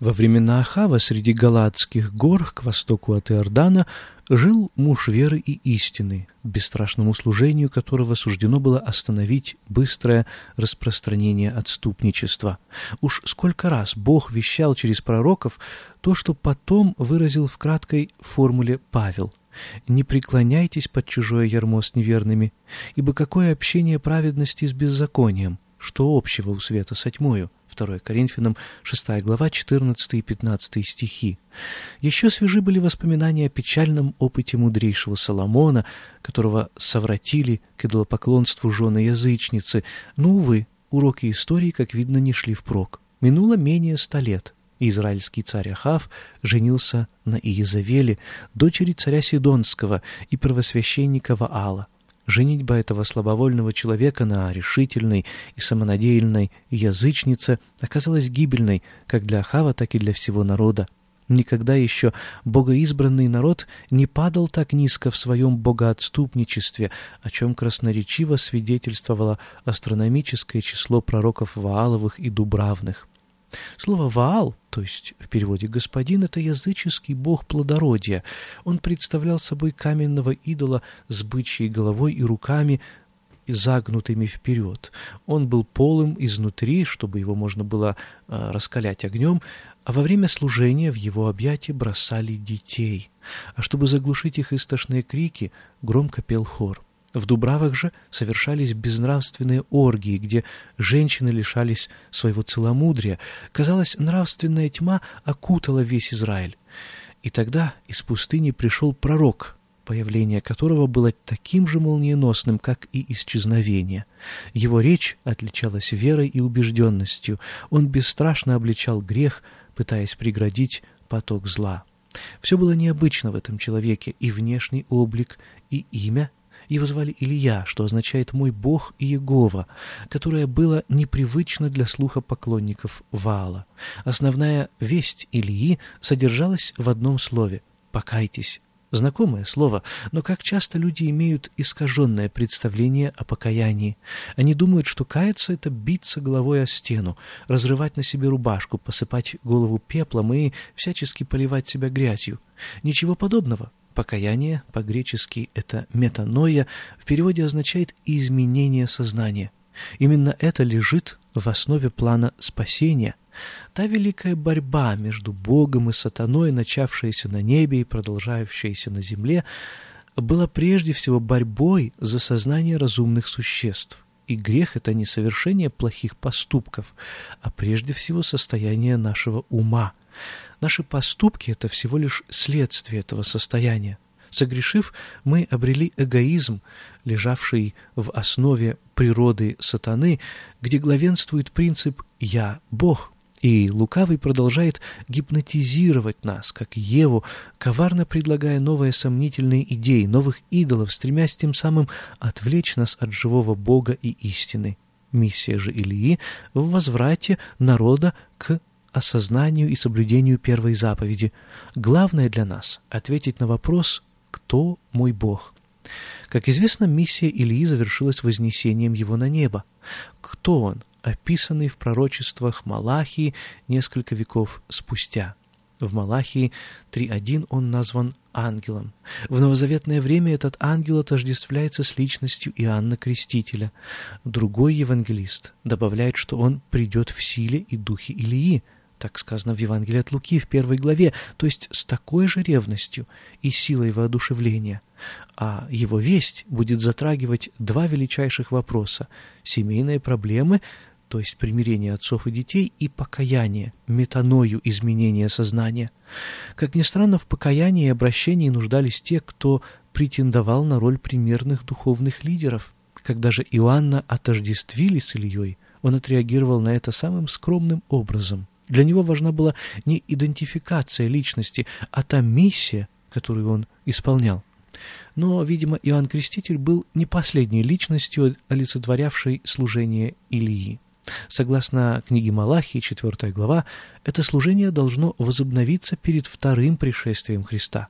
Во времена Ахава среди Галатских гор к востоку от Иордана жил муж веры и истины, бесстрашному служению которого суждено было остановить быстрое распространение отступничества. Уж сколько раз Бог вещал через пророков то, что потом выразил в краткой формуле Павел – «Не преклоняйтесь под чужое ярмо с неверными, ибо какое общение праведности с беззаконием, что общего у света со тьмою?» 2 Коринфянам 6 глава 14 и 15 стихи. Еще свежи были воспоминания о печальном опыте мудрейшего Соломона, которого совратили к идолопоклонству жены язычницы, но, увы, уроки истории, как видно, не шли впрок. Минуло менее ста лет, и израильский царь Ахав женился на Иезавеле, дочери царя Сидонского и первосвященника Ваала. Женитьба этого слабовольного человека на решительной и самонадеянной язычнице оказалась гибельной как для Ахава, так и для всего народа. Никогда еще богоизбранный народ не падал так низко в своем богоотступничестве, о чем красноречиво свидетельствовало астрономическое число пророков Вааловых и Дубравных. Слово «Ваал», то есть в переводе «господин», это языческий бог плодородия. Он представлял собой каменного идола с бычьей головой и руками, загнутыми вперед. Он был полым изнутри, чтобы его можно было э, раскалять огнем, а во время служения в его объятия бросали детей. А чтобы заглушить их истошные крики, громко пел хор. В Дубравах же совершались безнравственные оргии, где женщины лишались своего целомудрия. Казалось, нравственная тьма окутала весь Израиль. И тогда из пустыни пришел пророк, появление которого было таким же молниеносным, как и исчезновение. Его речь отличалась верой и убежденностью. Он бесстрашно обличал грех, пытаясь преградить поток зла. Все было необычно в этом человеке, и внешний облик, и имя, его звали Илья, что означает «мой Бог Иегова», которое было непривычно для слуха поклонников Ваала. Основная весть Ильи содержалась в одном слове «покайтесь». Знакомое слово, но как часто люди имеют искаженное представление о покаянии. Они думают, что каяться — это биться головой о стену, разрывать на себе рубашку, посыпать голову пеплом и всячески поливать себя грязью. Ничего подобного. Покаяние, по-гречески это метаноя, в переводе означает «изменение сознания». Именно это лежит в основе плана спасения. Та великая борьба между Богом и сатаной, начавшаяся на небе и продолжающаяся на земле, была прежде всего борьбой за сознание разумных существ. И грех — это не совершение плохих поступков, а прежде всего состояние нашего ума — Наши поступки — это всего лишь следствие этого состояния. Согрешив, мы обрели эгоизм, лежавший в основе природы сатаны, где главенствует принцип «я – Бог», и лукавый продолжает гипнотизировать нас, как Еву, коварно предлагая новые сомнительные идеи, новых идолов, стремясь тем самым отвлечь нас от живого Бога и истины. Миссия же Ильи в возврате народа к осознанию и соблюдению первой заповеди. Главное для нас — ответить на вопрос «Кто мой Бог?». Как известно, миссия Ильи завершилась вознесением его на небо. Кто он, описанный в пророчествах Малахии несколько веков спустя? В Малахии 3.1 он назван ангелом. В новозаветное время этот ангел отождествляется с личностью Иоанна Крестителя. Другой евангелист добавляет, что он придет в силе и духе Илии, так сказано в Евангелии от Луки в первой главе, то есть с такой же ревностью и силой воодушевления. А его весть будет затрагивать два величайших вопроса – семейные проблемы, то есть примирение отцов и детей, и покаяние, метаною изменения сознания. Как ни странно, в покаянии и обращении нуждались те, кто претендовал на роль примерных духовных лидеров. Когда же Иоанна отождествили с Ильей, он отреагировал на это самым скромным образом. Для него важна была не идентификация личности, а та миссия, которую он исполнял. Но, видимо, Иоанн Креститель был не последней личностью, олицетворявшей служение Илии. Согласно книге Малахии, 4 глава, это служение должно возобновиться перед вторым пришествием Христа.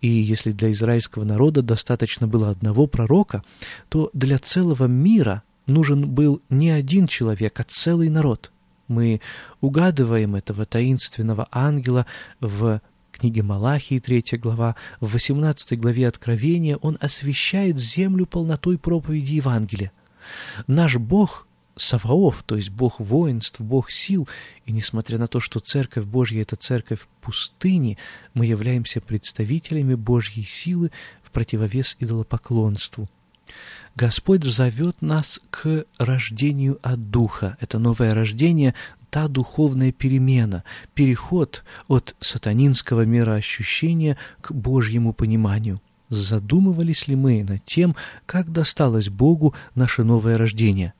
И если для израильского народа достаточно было одного пророка, то для целого мира нужен был не один человек, а целый народ. Мы угадываем этого таинственного ангела в книге Малахии, 3 глава, в 18 главе Откровения он освещает землю полнотой проповеди Евангелия. Наш Бог Саваоф, то есть Бог воинств, Бог сил, и несмотря на то, что Церковь Божья — это Церковь пустыни, мы являемся представителями Божьей силы в противовес идолопоклонству. Господь зовет нас к рождению от Духа. Это новое рождение, та духовная перемена, переход от сатанинского мироощущения к Божьему пониманию. Задумывались ли мы над тем, как досталось Богу наше новое рождение?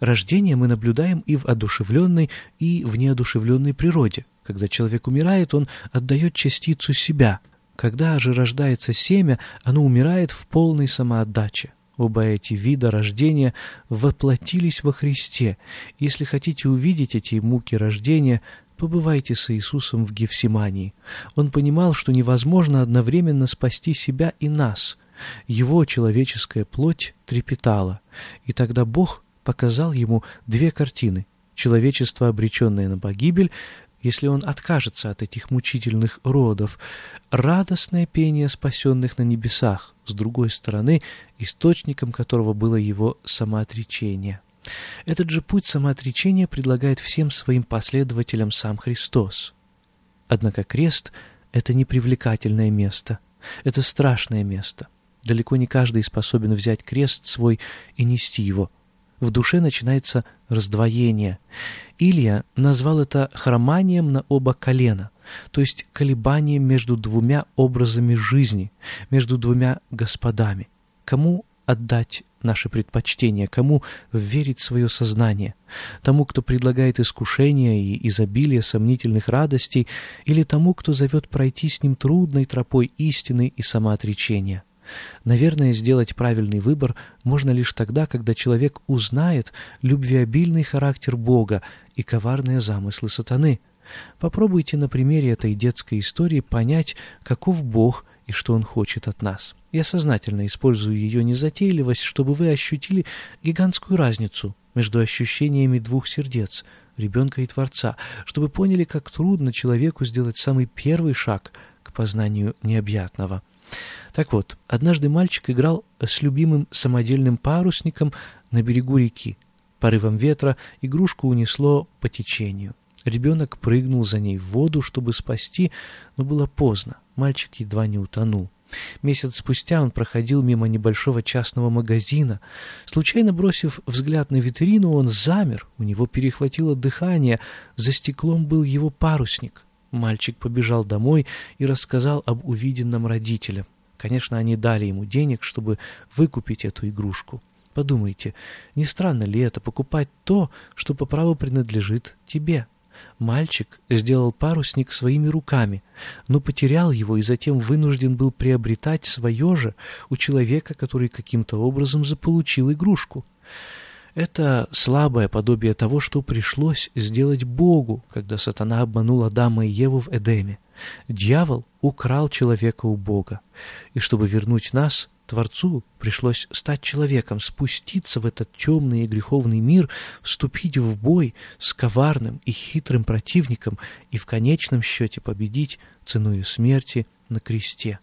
Рождение мы наблюдаем и в одушевленной, и в неодушевленной природе. Когда человек умирает, он отдает частицу себя. Когда же рождается семя, оно умирает в полной самоотдаче. Оба эти вида рождения воплотились во Христе. Если хотите увидеть эти муки рождения, побывайте с Иисусом в Гефсимании. Он понимал, что невозможно одновременно спасти себя и нас. Его человеческая плоть трепетала, и тогда Бог показал ему две картины. Человечество, обреченное на погибель, если он откажется от этих мучительных родов, радостное пение спасенных на небесах, с другой стороны, источником которого было его самоотречение. Этот же путь самоотречения предлагает всем своим последователям сам Христос. Однако крест — это непривлекательное место, это страшное место. Далеко не каждый способен взять крест свой и нести его — в душе начинается раздвоение. Илья назвал это хроманием на оба колена, то есть колебанием между двумя образами жизни, между двумя господами. Кому отдать наши предпочтения, кому верить свое сознание, тому, кто предлагает искушения и изобилие сомнительных радостей, или тому, кто зовет пройти с ним трудной тропой истины и самоотречения. Наверное, сделать правильный выбор можно лишь тогда, когда человек узнает любвеобильный характер Бога и коварные замыслы сатаны. Попробуйте на примере этой детской истории понять, каков Бог и что Он хочет от нас. Я сознательно использую ее незатейливость, чтобы вы ощутили гигантскую разницу между ощущениями двух сердец, ребенка и Творца, чтобы поняли, как трудно человеку сделать самый первый шаг к познанию необъятного. Так вот, однажды мальчик играл с любимым самодельным парусником на берегу реки. Порывом ветра игрушку унесло по течению. Ребенок прыгнул за ней в воду, чтобы спасти, но было поздно. Мальчик едва не утонул. Месяц спустя он проходил мимо небольшого частного магазина. Случайно бросив взгляд на витрину, он замер, у него перехватило дыхание, за стеклом был его парусник. Мальчик побежал домой и рассказал об увиденном родителям. Конечно, они дали ему денег, чтобы выкупить эту игрушку. Подумайте, не странно ли это покупать то, что по праву принадлежит тебе? Мальчик сделал парусник своими руками, но потерял его и затем вынужден был приобретать свое же у человека, который каким-то образом заполучил игрушку. Это слабое подобие того, что пришлось сделать Богу, когда сатана обманул Адама и Еву в Эдеме. Дьявол украл человека у Бога, и чтобы вернуть нас, Творцу, пришлось стать человеком, спуститься в этот темный и греховный мир, вступить в бой с коварным и хитрым противником и в конечном счете победить ценой смерти на кресте.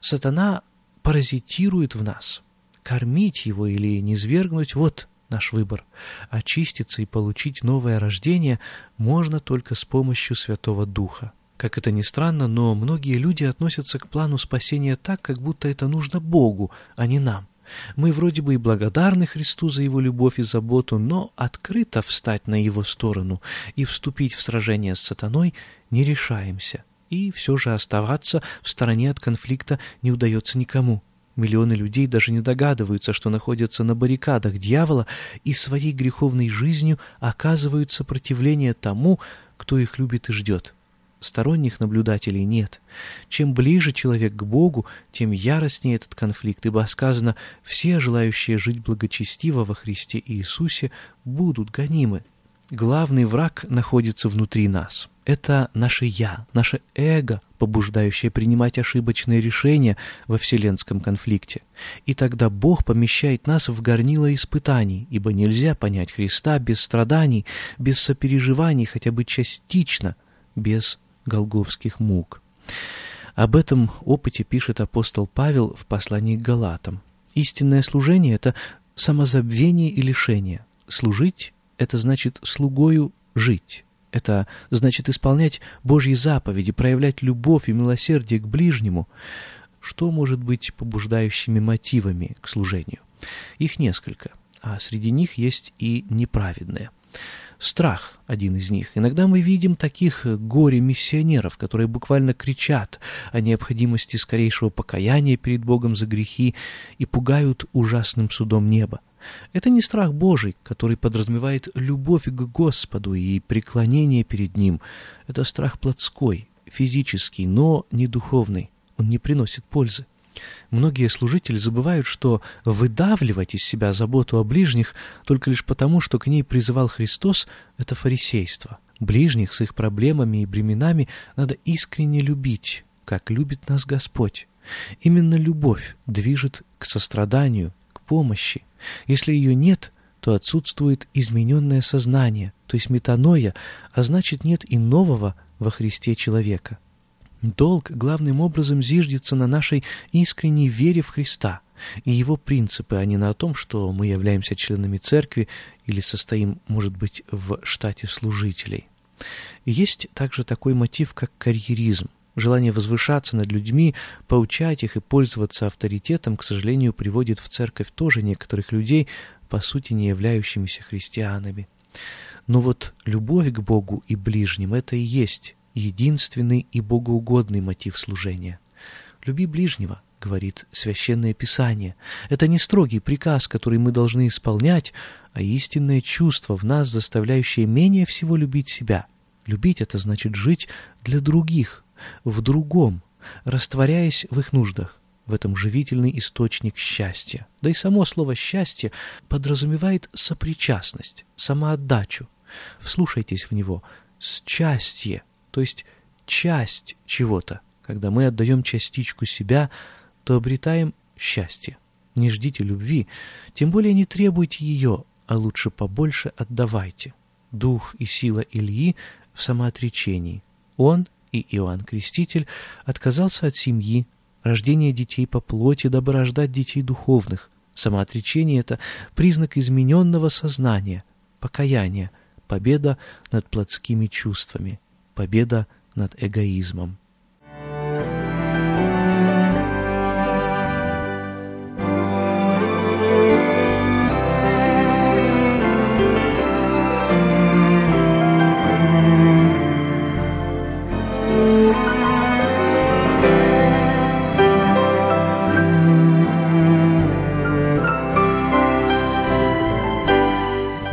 Сатана паразитирует в нас. Кормить его или низвергнуть — вот наш выбор. Очиститься и получить новое рождение можно только с помощью Святого Духа. Как это ни странно, но многие люди относятся к плану спасения так, как будто это нужно Богу, а не нам. Мы вроде бы и благодарны Христу за Его любовь и заботу, но открыто встать на Его сторону и вступить в сражение с сатаной не решаемся. И все же оставаться в стороне от конфликта не удается никому. Миллионы людей даже не догадываются, что находятся на баррикадах дьявола и своей греховной жизнью оказывают сопротивление тому, кто их любит и ждет. Сторонних наблюдателей нет. Чем ближе человек к Богу, тем яростнее этот конфликт, ибо сказано «все желающие жить благочестиво во Христе Иисусе будут гонимы». Главный враг находится внутри нас. Это наше «я», наше эго, побуждающее принимать ошибочные решения во вселенском конфликте. И тогда Бог помещает нас в горнило испытаний, ибо нельзя понять Христа без страданий, без сопереживаний, хотя бы частично, без голговских мук. Об этом опыте пишет апостол Павел в послании к Галатам. Истинное служение — это самозабвение и лишение. Служить — это значит слугою жить. Это значит исполнять Божьи заповеди, проявлять любовь и милосердие к ближнему. Что может быть побуждающими мотивами к служению? Их несколько, а среди них есть и неправедные. Страх – один из них. Иногда мы видим таких горе-миссионеров, которые буквально кричат о необходимости скорейшего покаяния перед Богом за грехи и пугают ужасным судом неба. Это не страх Божий, который подразумевает любовь к Господу и преклонение перед Ним. Это страх плотской, физический, но не духовный. Он не приносит пользы. Многие служители забывают, что выдавливать из себя заботу о ближних только лишь потому, что к ней призывал Христос, это фарисейство. Ближних с их проблемами и бременами надо искренне любить, как любит нас Господь. Именно любовь движет к состраданию, помощи. Если ее нет, то отсутствует измененное сознание, то есть метаноя, а значит нет и нового во Христе человека. Долг главным образом зиждется на нашей искренней вере в Христа и его принципы, а не на том, что мы являемся членами церкви или состоим, может быть, в штате служителей. Есть также такой мотив, как карьеризм. Желание возвышаться над людьми, поучать их и пользоваться авторитетом, к сожалению, приводит в церковь тоже некоторых людей, по сути, не являющимися христианами. Но вот любовь к Богу и ближним — это и есть единственный и богоугодный мотив служения. «Люби ближнего», — говорит Священное Писание. Это не строгий приказ, который мы должны исполнять, а истинное чувство в нас, заставляющее менее всего любить себя. Любить — это значит жить для других, в другом, растворяясь в их нуждах. В этом живительный источник счастья. Да и само слово «счастье» подразумевает сопричастность, самоотдачу. Вслушайтесь в него. «Счастье», то есть часть чего-то. Когда мы отдаем частичку себя, то обретаем счастье. Не ждите любви, тем более не требуйте ее, а лучше побольше отдавайте. Дух и сила Ильи в самоотречении. Он и Иоанн Креститель отказался от семьи, рождения детей по плоти, дабы рождать детей духовных. Самоотречение — это признак измененного сознания, покаяния, победа над плотскими чувствами, победа над эгоизмом.